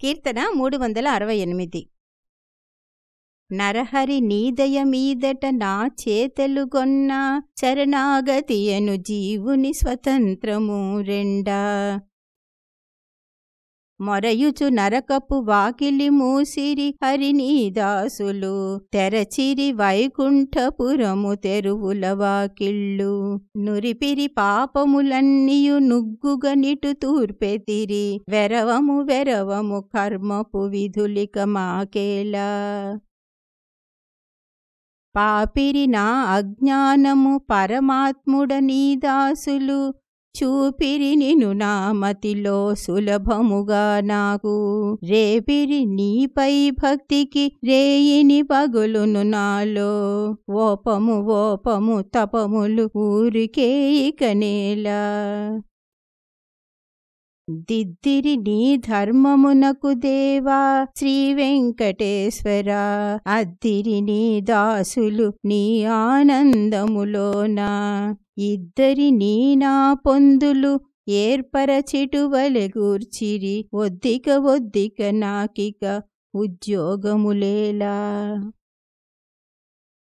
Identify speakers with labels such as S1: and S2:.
S1: కీర్తన మూడు వందల అరవై ఎనిమిది. నరహరి నీదయమీదట నా చేతలుగొన్న శరణాగతియను జీవుని స్వతంత్రము రెండా. మొరయుచు నరకపు వాకిలి మూసిరి హరినీ దాసులు తెరచిరి వైకుంఠపురము తెరువుల వాకిళ్ళు. నురిపిరి పాపములన్నీయు నుగ్గుగ నిటు తూర్పెతిరి వెరవము వెరవము కర్మపు విధులిక మాకేలా. పాపిరి నా అజ్ఞానము పరమాత్ముడ నీ దాసులు చూపిరి నిను నా మతిలో సులభముగా నాకు. రేపిరి నీపై భక్తికి రేయిని పగులును నాలో. ఓపము ఓపము తపములు ఊరికే ఇక నేలా. దిద్దిరి నీ ధర్మమునకు దేవా శ్రీ వెంకటేశ్వర. అద్దిరి నీ దాసులు నీ ఆనందములోనా. ఇద్దరి నీ నా పొందులు ఏర్పరచిటువలె గూర్చిరి ఒద్దిక ఒద్దిక నాకిక ఉద్యోగములేలా.